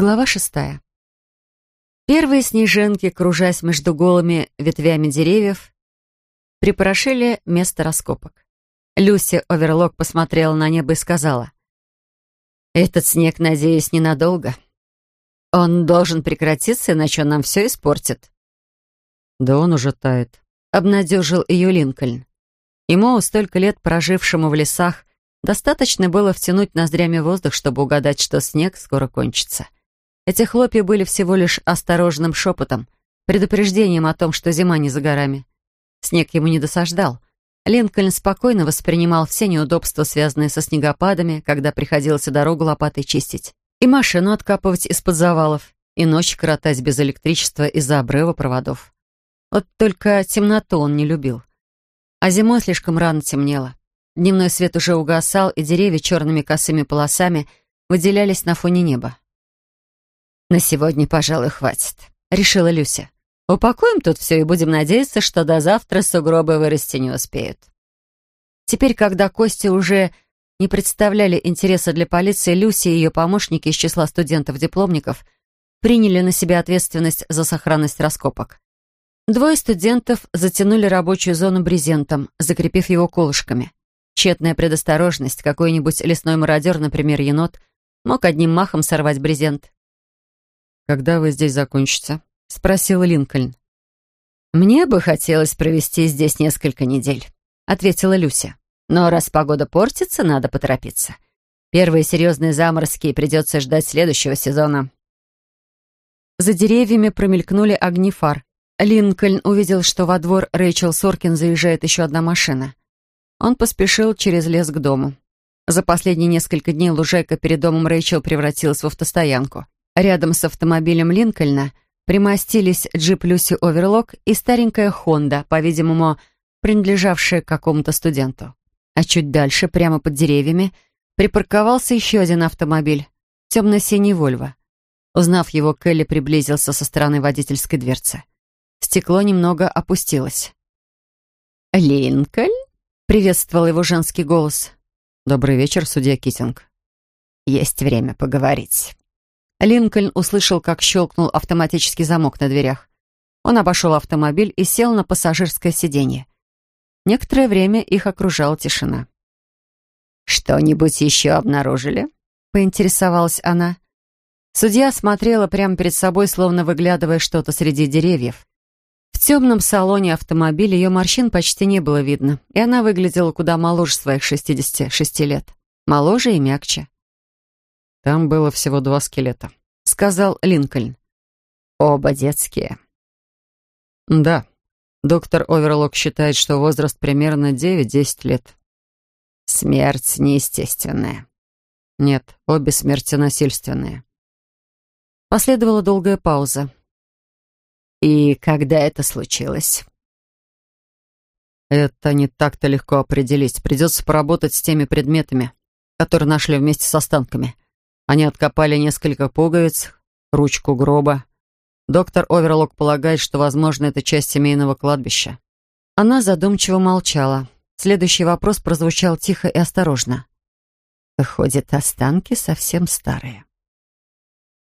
Глава шестая. Первые снежинки, кружась между голыми ветвями деревьев, припорошили место раскопок. Люси Оверлок посмотрела на небо и сказала, «Этот снег, надеюсь, ненадолго. Он должен прекратиться, иначе он нам все испортит». «Да он уже тает», — обнадежил ее Линкольн. Ему, столько лет прожившему в лесах, достаточно было втянуть ноздрями воздух, чтобы угадать, что снег скоро кончится. Эти хлопья были всего лишь осторожным шепотом, предупреждением о том, что зима не за горами. Снег ему не досаждал. Линкольн спокойно воспринимал все неудобства, связанные со снегопадами, когда приходилось дорогу лопатой чистить, и машину откапывать из-под завалов, и ночь коротать без электричества из-за обрыва проводов. Вот только темноту он не любил. А зимой слишком рано темнело. Дневной свет уже угасал, и деревья черными косыми полосами выделялись на фоне неба. «На сегодня, пожалуй, хватит», — решила Люся. «Упакуем тут все и будем надеяться, что до завтра сугробы вырасти не успеют». Теперь, когда кости уже не представляли интереса для полиции, Люси и ее помощники из числа студентов-дипломников приняли на себя ответственность за сохранность раскопок. Двое студентов затянули рабочую зону брезентом, закрепив его колышками. Тщетная предосторожность, какой-нибудь лесной мародер, например, енот, мог одним махом сорвать брезент. «Когда вы здесь закончите?» — спросил Линкольн. «Мне бы хотелось провести здесь несколько недель», — ответила Люся. «Но раз погода портится, надо поторопиться. Первые серьезные заморозки придется ждать следующего сезона». За деревьями промелькнули огни фар. Линкольн увидел, что во двор Рэйчел Соркин заезжает еще одна машина. Он поспешил через лес к дому. За последние несколько дней лужайка перед домом Рэйчел превратилась в автостоянку. Рядом с автомобилем Линкольна примостились джип Люси Оверлок и старенькая Хонда, по-видимому, принадлежавшая какому-то студенту. А чуть дальше, прямо под деревьями, припарковался еще один автомобиль, темно-синий Вольво. Узнав его, Келли приблизился со стороны водительской дверцы. Стекло немного опустилось. «Линкольн?» — приветствовал его женский голос. «Добрый вечер, судья Китинг». «Есть время поговорить». Линкольн услышал, как щелкнул автоматический замок на дверях. Он обошел автомобиль и сел на пассажирское сиденье. Некоторое время их окружала тишина. «Что-нибудь еще обнаружили?» — поинтересовалась она. Судья смотрела прямо перед собой, словно выглядывая что-то среди деревьев. В темном салоне автомобиля ее морщин почти не было видно, и она выглядела куда моложе своих 66 лет. Моложе и мягче. «Там было всего два скелета», — сказал Линкольн. «Оба детские». «Да. Доктор Оверлок считает, что возраст примерно 9-10 лет». «Смерть неестественная». «Нет, обе смерти насильственные». Последовала долгая пауза. «И когда это случилось?» «Это не так-то легко определить. Придется поработать с теми предметами, которые нашли вместе с останками. Они откопали несколько пуговиц, ручку гроба. Доктор Оверлок полагает, что, возможно, это часть семейного кладбища. Она задумчиво молчала. Следующий вопрос прозвучал тихо и осторожно. Выходит, останки совсем старые.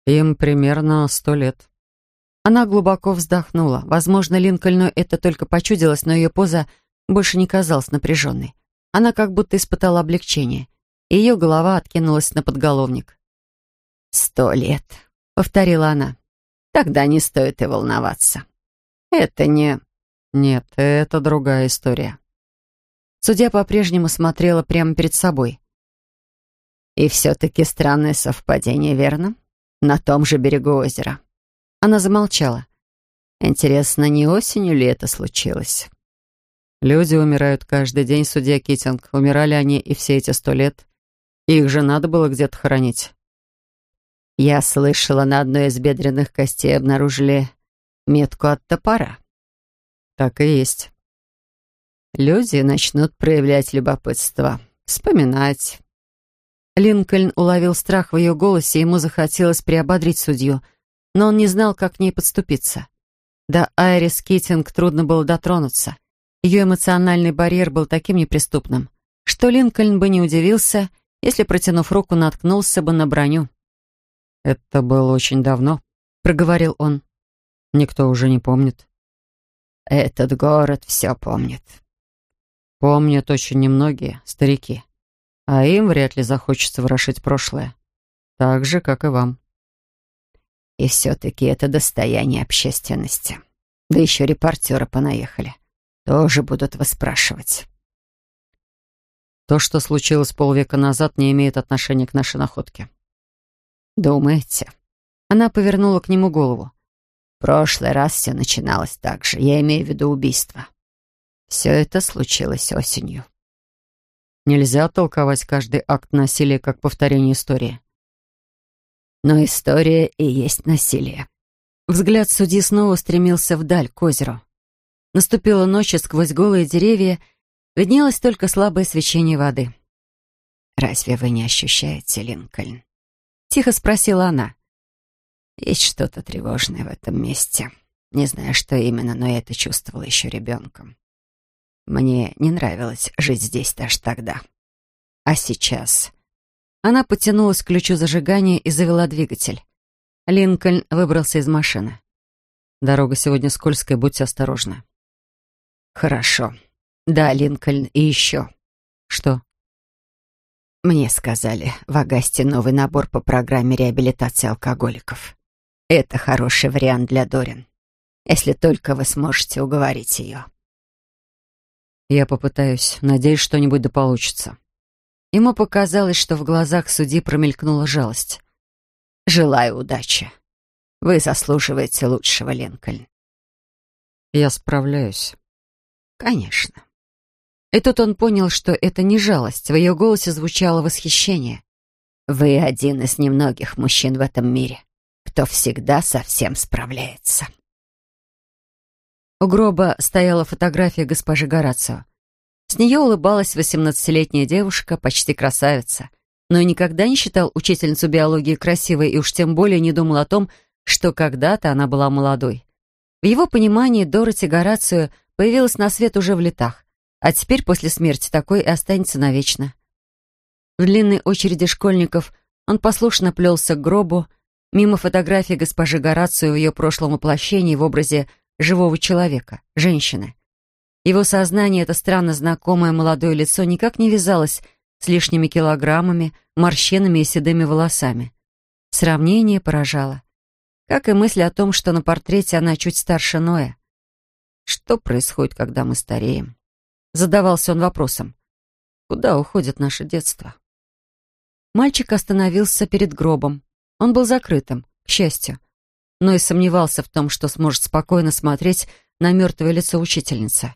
Им примерно сто лет. Она глубоко вздохнула. Возможно, Линкольну это только почудилось, но ее поза больше не казалась напряженной. Она как будто испытала облегчение. Ее голова откинулась на подголовник. «Сто лет», — повторила она. «Тогда не стоит и волноваться. Это не...» «Нет, это другая история». Судья по-прежнему смотрела прямо перед собой. «И все-таки странное совпадение, верно? На том же берегу озера». Она замолчала. «Интересно, не осенью ли это случилось?» «Люди умирают каждый день, судья Китинг. Умирали они и все эти сто лет. Их же надо было где-то хоронить». Я слышала, на одной из бедренных костей обнаружили метку от топора. Так и есть. Люди начнут проявлять любопытство, вспоминать. Линкольн уловил страх в ее голосе, ему захотелось приободрить судью, но он не знал, как к ней подступиться. До Айрис Китинг трудно было дотронуться. Ее эмоциональный барьер был таким неприступным, что Линкольн бы не удивился, если, протянув руку, наткнулся бы на броню. «Это было очень давно», — проговорил он. «Никто уже не помнит». «Этот город все помнит». «Помнят очень немногие, старики. А им вряд ли захочется ворошить прошлое. Так же, как и вам». «И все-таки это достояние общественности. Да еще репортеры понаехали. Тоже будут выспрашивать». То, что случилось полвека назад, не имеет отношения к нашей находке. Думаете? Она повернула к нему голову. прошлый раз все начиналось так же. Я имею в виду убийство. Все это случилось осенью. Нельзя толковать каждый акт насилия как повторение истории. Но история и есть насилие. Взгляд судьи снова стремился вдаль, к озеру. Наступила ночь, и сквозь голые деревья виднелось только слабое свечение воды. «Разве вы не ощущаете, Линкольн?» Тихо спросила она. «Есть что-то тревожное в этом месте. Не знаю, что именно, но я это чувствовала еще ребенком. Мне не нравилось жить здесь даже тогда. А сейчас...» Она потянулась к ключу зажигания и завела двигатель. Линкольн выбрался из машины. «Дорога сегодня скользкая, будьте осторожны». «Хорошо. Да, Линкольн, и еще». «Что?» Мне сказали, в Агасте новый набор по программе реабилитации алкоголиков. Это хороший вариант для Дорин, если только вы сможете уговорить ее. Я попытаюсь. Надеюсь, что-нибудь да получится. Ему показалось, что в глазах судьи промелькнула жалость. Желаю удачи. Вы заслуживаете лучшего, Линкольн. Я справляюсь. Конечно. И тут он понял, что это не жалость. В ее голосе звучало восхищение. «Вы один из немногих мужчин в этом мире, кто всегда со всем справляется». У гроба стояла фотография госпожи Горацио. С нее улыбалась восемнадцатилетняя девушка, почти красавица. Но никогда не считал учительницу биологии красивой и уж тем более не думал о том, что когда-то она была молодой. В его понимании Дороти Горацио появилась на свет уже в летах. А теперь после смерти такой и останется навечно. В длинной очереди школьников он послушно плелся к гробу, мимо фотографии госпожи Горацио в ее прошлом воплощении в образе живого человека, женщины. Его сознание, это странно знакомое молодое лицо, никак не вязалось с лишними килограммами, морщинами и седыми волосами. Сравнение поражало. Как и мысль о том, что на портрете она чуть старше Ноя. Что происходит, когда мы стареем? Задавался он вопросом. Куда уходит наше детство? Мальчик остановился перед гробом. Он был закрытым, к счастью. Но и сомневался в том, что сможет спокойно смотреть на мертвое лицо учительницы.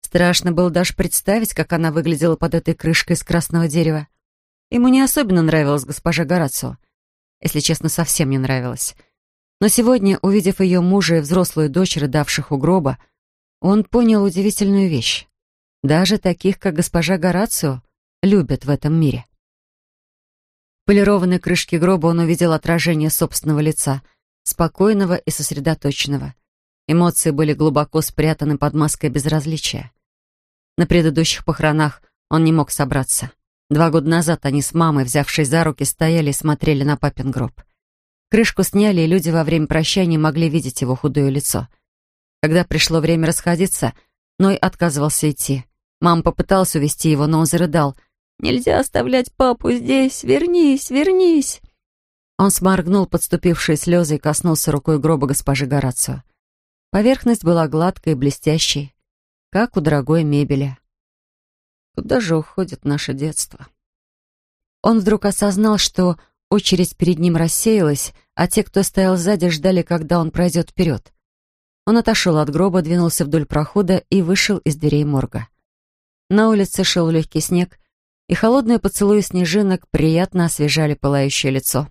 Страшно было даже представить, как она выглядела под этой крышкой из красного дерева. Ему не особенно нравилась госпожа Горацио. Если честно, совсем не нравилась. Но сегодня, увидев ее мужа и взрослую дочь, рыдавших у гроба, он понял удивительную вещь. Даже таких, как госпожа Горацио, любят в этом мире. В полированной крышке гроба он увидел отражение собственного лица, спокойного и сосредоточенного. Эмоции были глубоко спрятаны под маской безразличия. На предыдущих похоронах он не мог собраться. Два года назад они с мамой, взявшись за руки, стояли и смотрели на папин гроб. Крышку сняли, и люди во время прощания могли видеть его худое лицо. Когда пришло время расходиться, Ной отказывался идти. Мама попыталась увести его, но он зарыдал. «Нельзя оставлять папу здесь! Вернись, вернись!» Он сморгнул подступившие слезы и коснулся рукой гроба госпожи Горацио. Поверхность была гладкой и блестящей, как у дорогой мебели. Куда же уходит наше детство? Он вдруг осознал, что очередь перед ним рассеялась, а те, кто стоял сзади, ждали, когда он пройдет вперед. Он отошел от гроба, двинулся вдоль прохода и вышел из дверей морга. На улице шел легкий снег, и холодные поцелуи снежинок приятно освежали пылающее лицо.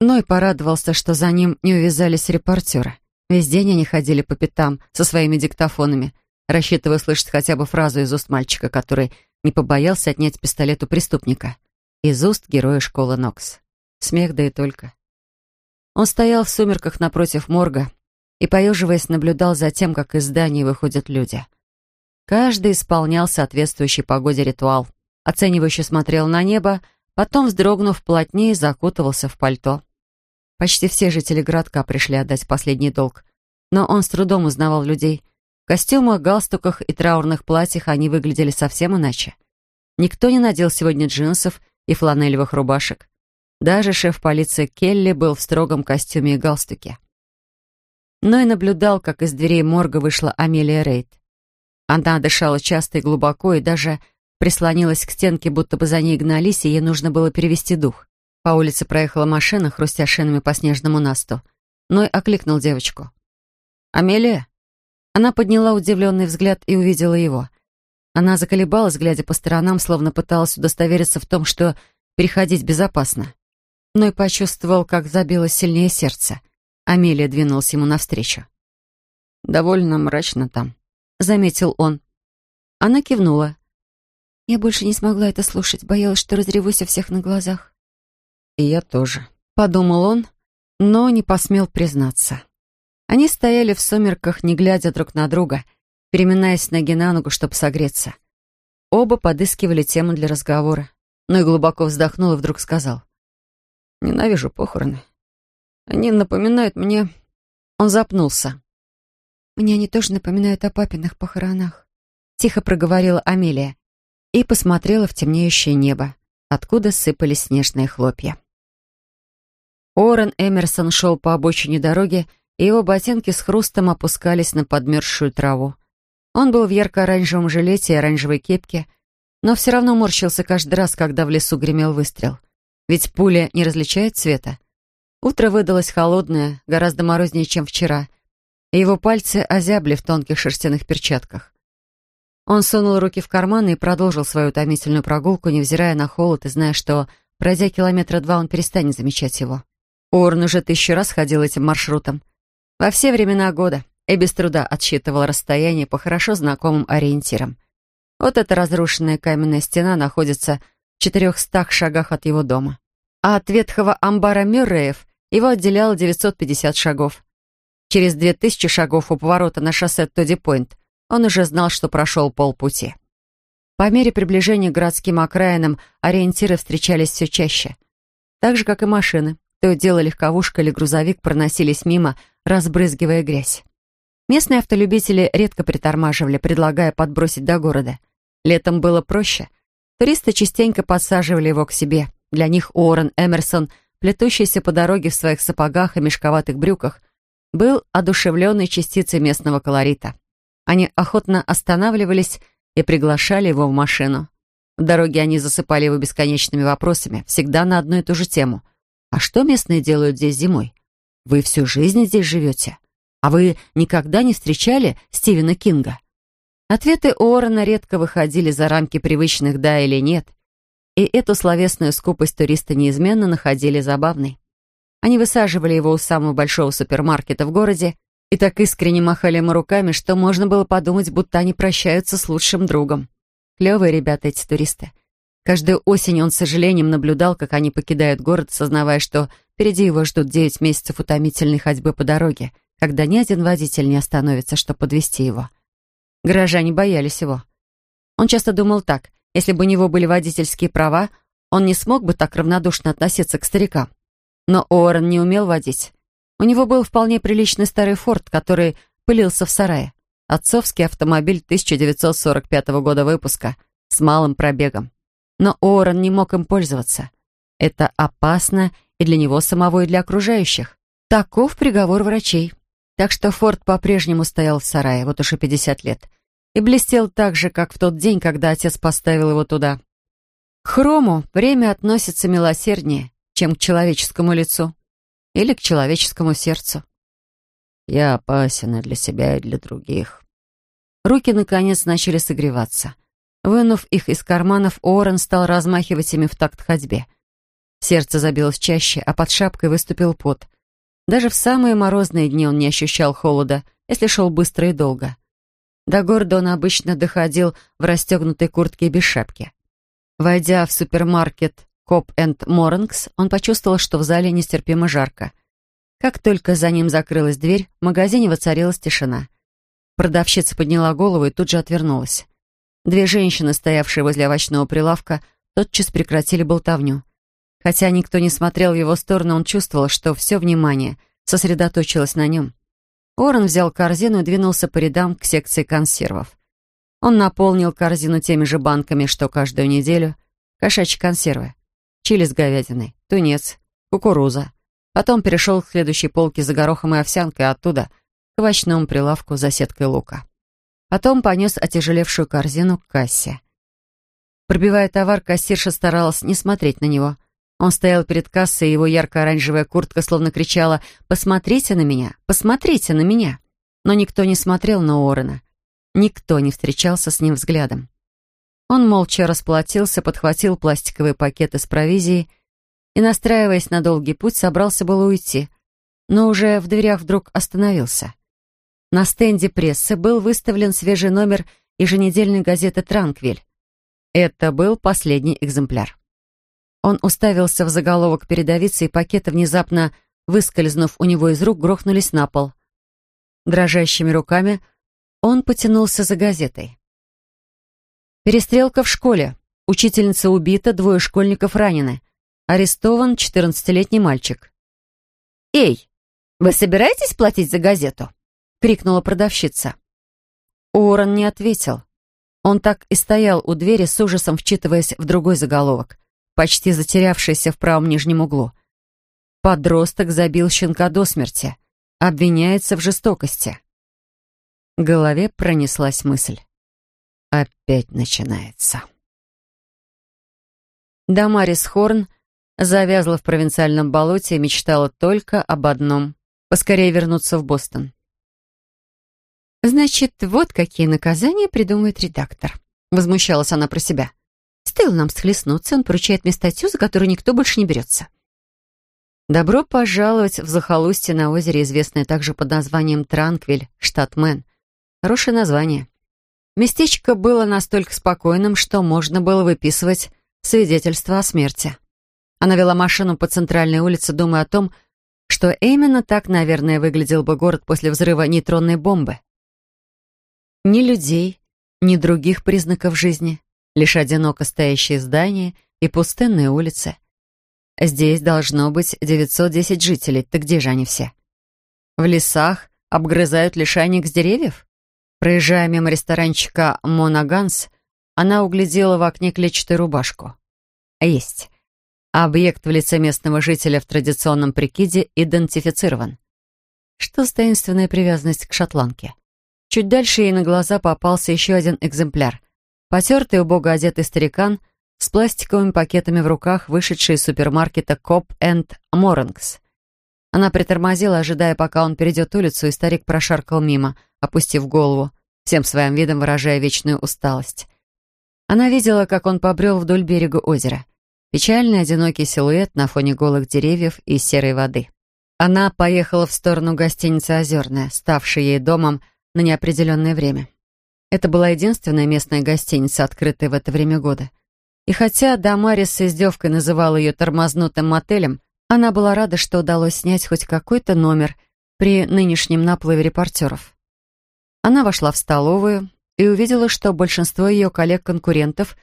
Ной порадовался, что за ним не увязались репортеры. Весь день они ходили по пятам со своими диктофонами, рассчитывая слышать хотя бы фразу из уст мальчика, который не побоялся отнять пистолет у преступника. Из уст героя школы Нокс. Смех да и только. Он стоял в сумерках напротив морга и, поеживаясь, наблюдал за тем, как из здания выходят люди. Каждый исполнял соответствующий погоде ритуал. Оценивающе смотрел на небо, потом, вздрогнув плотнее, закутывался в пальто. Почти все жители городка пришли отдать последний долг. Но он с трудом узнавал людей. В костюмах, галстуках и траурных платьях они выглядели совсем иначе. Никто не надел сегодня джинсов и фланелевых рубашек. Даже шеф полиции Келли был в строгом костюме и галстуке. Но и наблюдал, как из дверей морга вышла Амелия Рейд. Она дышала часто и глубоко, и даже прислонилась к стенке, будто бы за ней гнались, и ей нужно было перевести дух. По улице проехала машина, хрустя шинами по снежному насту. Ной окликнул девочку. «Амелия?» Она подняла удивленный взгляд и увидела его. Она заколебалась, глядя по сторонам, словно пыталась удостовериться в том, что переходить безопасно. Ной почувствовал, как забилось сильнее сердце. Амелия двинулась ему навстречу. «Довольно мрачно там», — заметил он. Она кивнула. Я больше не смогла это слушать, боялась, что разревусь у всех на глазах. «И я тоже», — подумал он, но не посмел признаться. Они стояли в сумерках, не глядя друг на друга, переминаясь ноги на ногу, чтобы согреться. Оба подыскивали тему для разговора, но и глубоко вздохнул и вдруг сказал. «Ненавижу похороны. Они напоминают мне...» Он запнулся. «Мне они тоже напоминают о папиных похоронах», — тихо проговорила Амелия и посмотрела в темнеющее небо, откуда сыпались снежные хлопья. Орен Эмерсон шел по обочине дороги, и его ботинки с хрустом опускались на подмерзшую траву. Он был в ярко-оранжевом жилете и оранжевой кепке, но все равно морщился каждый раз, когда в лесу гремел выстрел. Ведь пуля не различает цвета. Утро выдалось холодное, гораздо морознее, чем вчера, и его пальцы озябли в тонких шерстяных перчатках. Он сунул руки в карманы и продолжил свою утомительную прогулку, невзирая на холод и зная, что, пройдя километра два, он перестанет замечать его. Уорн уже тысячу раз ходил этим маршрутом. Во все времена года и без труда отсчитывал расстояние по хорошо знакомым ориентирам. Вот эта разрушенная каменная стена находится в четырехстах шагах от его дома. А от ветхого амбара Мюрреев его отделяло 950 шагов. Через 2000 шагов у поворота на шоссе Тодди-Пойнт он уже знал, что прошел полпути. По мере приближения к городским окраинам ориентиры встречались все чаще. Так же, как и машины. То и дело легковушка или грузовик проносились мимо, разбрызгивая грязь. Местные автолюбители редко притормаживали, предлагая подбросить до города. Летом было проще. Туристы частенько подсаживали его к себе. Для них Уоррен Эмерсон, плетущийся по дороге в своих сапогах и мешковатых брюках, был одушевленной частицей местного колорита. Они охотно останавливались и приглашали его в машину. В дороге они засыпали его бесконечными вопросами, всегда на одну и ту же тему. «А что местные делают здесь зимой? Вы всю жизнь здесь живете? А вы никогда не встречали Стивена Кинга?» Ответы Уоррена редко выходили за рамки привычных «да» или «нет», и эту словесную скупость туристы неизменно находили забавной. Они высаживали его у самого большого супермаркета в городе и так искренне махали ему руками, что можно было подумать, будто они прощаются с лучшим другом. Клевые ребята эти туристы. Каждую осень он с сожалением наблюдал, как они покидают город, сознавая, что впереди его ждут девять месяцев утомительной ходьбы по дороге, когда ни один водитель не остановится, чтобы подвести его. Горожане боялись его. Он часто думал так, если бы у него были водительские права, он не смог бы так равнодушно относиться к старикам. Но Уоррен не умел водить. У него был вполне приличный старый «Форд», который пылился в сарае. Отцовский автомобиль 1945 года выпуска с малым пробегом. Но Уоррен не мог им пользоваться. Это опасно и для него самого, и для окружающих. Таков приговор врачей. Так что Форд по-прежнему стоял в сарае, вот уже 50 лет. И блестел так же, как в тот день, когда отец поставил его туда. К хрому время относится милосерднее, чем к человеческому лицу или к человеческому сердцу. Я опасен и для себя, и для других. Руки, наконец, начали согреваться. Вынув их из карманов, Уоррен стал размахивать ими в такт ходьбе. Сердце забилось чаще, а под шапкой выступил пот. Даже в самые морозные дни он не ощущал холода, если шел быстро и долго. До города он обычно доходил в расстегнутой куртке и без шапки. Войдя в супермаркет Коп энд Моррингс, он почувствовал, что в зале нестерпимо жарко. Как только за ним закрылась дверь, в магазине воцарилась тишина. Продавщица подняла голову и тут же отвернулась. Две женщины, стоявшие возле овощного прилавка, тотчас прекратили болтовню. Хотя никто не смотрел в его сторону, он чувствовал, что все внимание сосредоточилось на нем. Уоррен взял корзину и двинулся по рядам к секции консервов. Он наполнил корзину теми же банками, что каждую неделю. Кошачьи консервы, чили с говядиной, тунец, кукуруза. Потом перешел к следующей полке за горохом и овсянкой, оттуда к овощному прилавку за сеткой лука. Потом понес отяжелевшую корзину к кассе. Пробивая товар, кассирша старалась не смотреть на него. Он стоял перед кассой, и его ярко-оранжевая куртка словно кричала «Посмотрите на меня! Посмотрите на меня!» Но никто не смотрел на Уоррена. Никто не встречался с ним взглядом. Он молча расплатился, подхватил пластиковые пакеты с провизией и, настраиваясь на долгий путь, собрался было уйти, но уже в дверях вдруг остановился. На стенде прессы был выставлен свежий номер еженедельной газеты «Транквиль». Это был последний экземпляр. Он уставился в заголовок передовицы, и пакеты, внезапно выскользнув у него из рук, грохнулись на пол. Дрожащими руками он потянулся за газетой. Перестрелка в школе. Учительница убита, двое школьников ранены. Арестован 14-летний мальчик. «Эй, вы собираетесь платить за газету?» — крикнула продавщица. Уоррен не ответил. Он так и стоял у двери с ужасом, вчитываясь в другой заголовок, почти затерявшийся в правом нижнем углу. Подросток забил щенка до смерти. Обвиняется в жестокости. В голове пронеслась мысль. Опять начинается. Дамарис Хорн завязла в провинциальном болоте и мечтала только об одном — поскорее вернуться в Бостон. «Значит, вот какие наказания придумывает редактор», — возмущалась она про себя. «Стоило нам схлестнуться, он поручает мне статью, за которую никто больше не берется». Добро пожаловать в захолустье на озере, известное также под названием Транквиль, штат Мэн. Хорошее название. Местечко было настолько спокойным, что можно было выписывать свидетельство о смерти. Она вела машину по центральной улице, думая о том, что именно так, наверное, выглядел бы город после взрыва нейтронной бомбы. Ни людей, ни других признаков жизни, лишь одиноко стоящие здания и пустынные улицы. Здесь должно быть 910 жителей, так где же они все? В лесах обгрызают лишайник с деревьев? Проезжая мимо ресторанчика «Моноганс», она углядела в окне клетчатую рубашку. Есть. Объект в лице местного жителя в традиционном прикиде идентифицирован. Что с таинственная привязанность к шотландке? Чуть дальше ей на глаза попался еще один экземпляр. Потертый, убого одетый старикан с пластиковыми пакетами в руках, вышедший из супермаркета Коп энд Морингс. Она притормозила, ожидая, пока он перейдет улицу, и старик прошаркал мимо, опустив голову, всем своим видом выражая вечную усталость. Она видела, как он побрел вдоль берега озера. Печальный одинокий силуэт на фоне голых деревьев и серой воды. Она поехала в сторону гостиницы «Озерная», ставшей ей домом на неопределенное время. Это была единственная местная гостиница, открытая в это время года. И хотя Дамарис с издевкой называл ее тормознутым мотелем, она была рада, что удалось снять хоть какой-то номер при нынешнем наплыве репортеров. Она вошла в столовую и увидела, что большинство ее коллег-конкурентов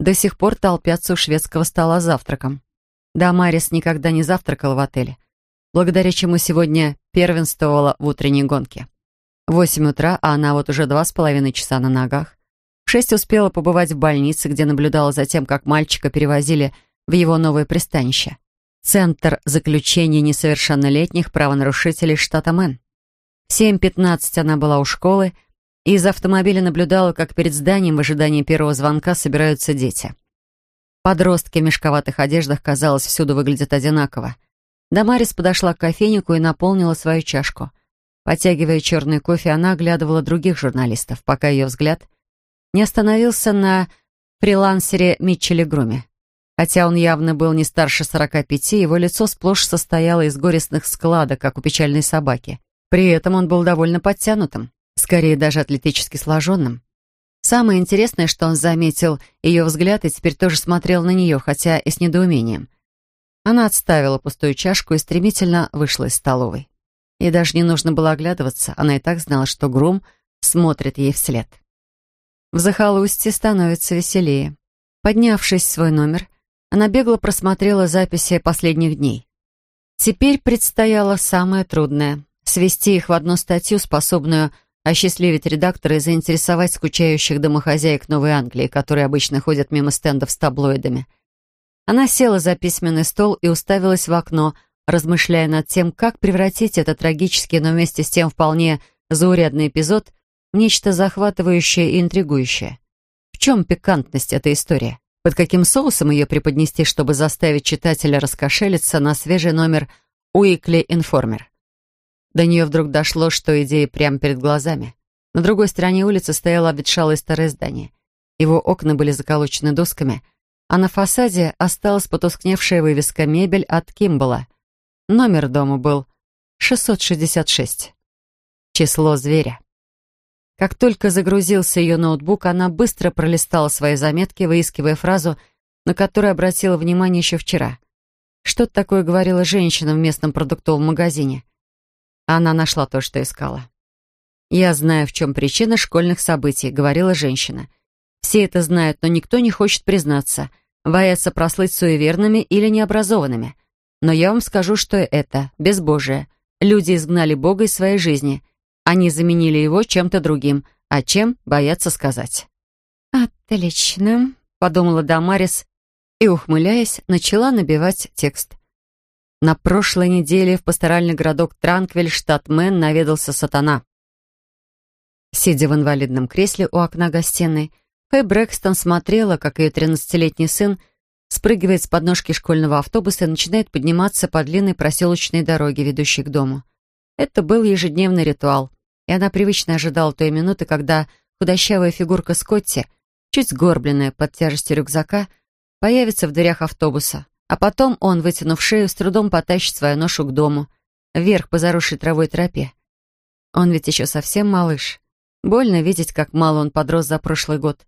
до сих пор толпятся у шведского стола завтраком. Дамарис никогда не завтракала в отеле, благодаря чему сегодня первенствовала в утренней гонке. Восемь утра, а она вот уже два с половиной часа на ногах. В шесть успела побывать в больнице, где наблюдала за тем, как мальчика перевозили в его новое пристанище. Центр заключения несовершеннолетних правонарушителей штата Мэн. В 7.15 она была у школы и из автомобиля наблюдала, как перед зданием в ожидании первого звонка собираются дети. Подростки в мешковатых одеждах, казалось, всюду выглядят одинаково. Дамарис подошла к кофейнику и наполнила свою чашку. Потягивая черный кофе, она оглядывала других журналистов, пока ее взгляд не остановился на фрилансере Митчеле Груме. Хотя он явно был не старше сорока пяти, его лицо сплошь состояло из горестных складок, как у печальной собаки. При этом он был довольно подтянутым, скорее даже атлетически сложенным. Самое интересное, что он заметил ее взгляд и теперь тоже смотрел на нее, хотя и с недоумением. Она отставила пустую чашку и стремительно вышла из столовой. Ей даже не нужно было оглядываться, она и так знала, что Грум смотрит ей вслед. В захолустье становится веселее. Поднявшись в свой номер, Она бегло просмотрела записи последних дней. Теперь предстояло самое трудное — свести их в одну статью, способную осчастливить редактора и заинтересовать скучающих домохозяек Новой Англии, которые обычно ходят мимо стендов с таблоидами. Она села за письменный стол и уставилась в окно, размышляя над тем, как превратить этот трагический, но вместе с тем вполне заурядный эпизод в нечто захватывающее и интригующее. В чем пикантность этой истории? Под каким соусом ее преподнести, чтобы заставить читателя раскошелиться на свежий номер «Уикли Информер»? До нее вдруг дошло, что идея прямо перед глазами. На другой стороне улицы стояло обветшалое старое здание. Его окна были заколочены досками, а на фасаде осталась потускневшая вывеска «Мебель» от Кимбала. Номер дома был 666. Число зверя. Как только загрузился ее ноутбук, она быстро пролистала свои заметки, выискивая фразу, на которую обратила внимание еще вчера. Что-то такое говорила женщина в местном продуктовом магазине. Она нашла то, что искала. «Я знаю, в чем причина школьных событий», — говорила женщина. «Все это знают, но никто не хочет признаться, боятся прослыть суеверными или необразованными. Но я вам скажу, что это безбожие. Люди изгнали Бога из своей жизни. Они заменили его чем-то другим, а чем боятся сказать». «Отлично», — подумала Дамарис и, ухмыляясь, начала набивать текст. На прошлой неделе в пасторальный городок Транквиль, штат Мэн, наведался сатана. Сидя в инвалидном кресле у окна гостиной, Фэй Брэкстон смотрела, как ее тринадцатилетний сын спрыгивает с подножки школьного автобуса и начинает подниматься по длинной проселочной дороге, ведущей к дому. Это был ежедневный ритуал, и она привычно ожидала той минуты, когда худощавая фигурка Скотти, чуть сгорбленная под тяжестью рюкзака, появится в дверях автобуса, а потом он, вытянув шею, с трудом потащит свою ношу к дому, вверх по заросшей травой тропе. Он ведь еще совсем малыш. Больно видеть, как мало он подрос за прошлый год.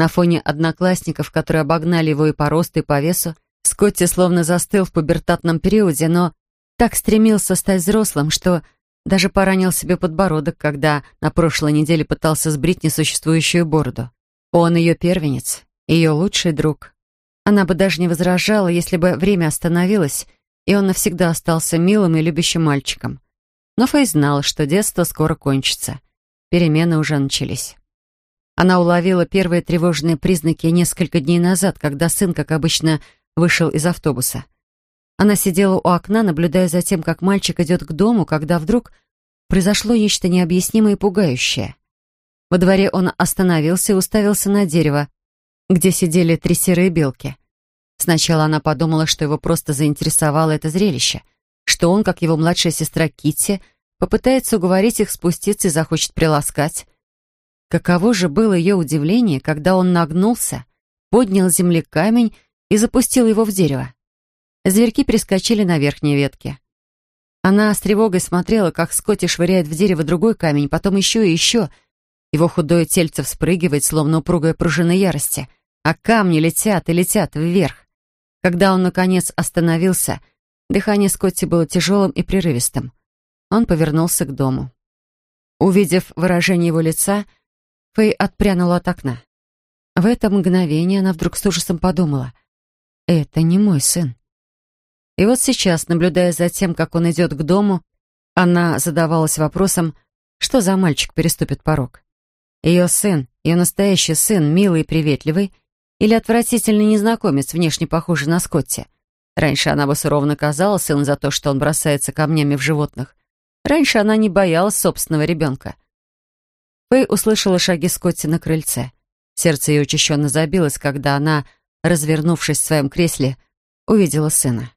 На фоне одноклассников, которые обогнали его и по росту, и по весу, Скотти словно застыл в пубертатном периоде, но так стремился стать взрослым, что даже поранил себе подбородок, когда на прошлой неделе пытался сбрить несуществующую бороду. Он ее первенец, ее лучший друг, она бы даже не возражала, если бы время остановилось, и он навсегда остался милым и любящим мальчиком. Но Фэй знала, что детство скоро кончится. Перемены уже начались. Она уловила первые тревожные признаки несколько дней назад, когда сын, как обычно, вышел из автобуса. Она сидела у окна, наблюдая за тем, как мальчик идет к дому, когда вдруг произошло нечто необъяснимое и пугающее. Во дворе он остановился и уставился на дерево, где сидели три серые белки. Сначала она подумала, что его просто заинтересовало это зрелище, что он, как его младшая сестра Китти, попытается уговорить их спуститься и захочет приласкать. Каково же было ее удивление, когда он нагнулся, поднял с земли камень и запустил его в дерево. Зверьки прискочили на верхние ветки. Она с тревогой смотрела, как Скотти швыряет в дерево другой камень, потом еще и еще. Его худое тельце вспрыгивает, словно упругая пружина ярости — а камни летят и летят вверх. Когда он, наконец, остановился, дыхание Скотти было тяжелым и прерывистым. Он повернулся к дому. Увидев выражение его лица, Фэй отпрянула от окна. В это мгновение она вдруг с ужасом подумала, «Это не мой сын». И вот сейчас, наблюдая за тем, как он идет к дому, она задавалась вопросом, что за мальчик переступит порог. Ее сын, ее настоящий сын, милый и приветливый, или отвратительный незнакомец, внешне похожий на Скотти. Раньше она бы сурово наказала сына за то, что он бросается камнями в животных. Раньше она не боялась собственного ребенка. Фэй услышала шаги Скотти на крыльце. Сердце ее учащенно забилось, когда она, развернувшись в своем кресле, увидела сына.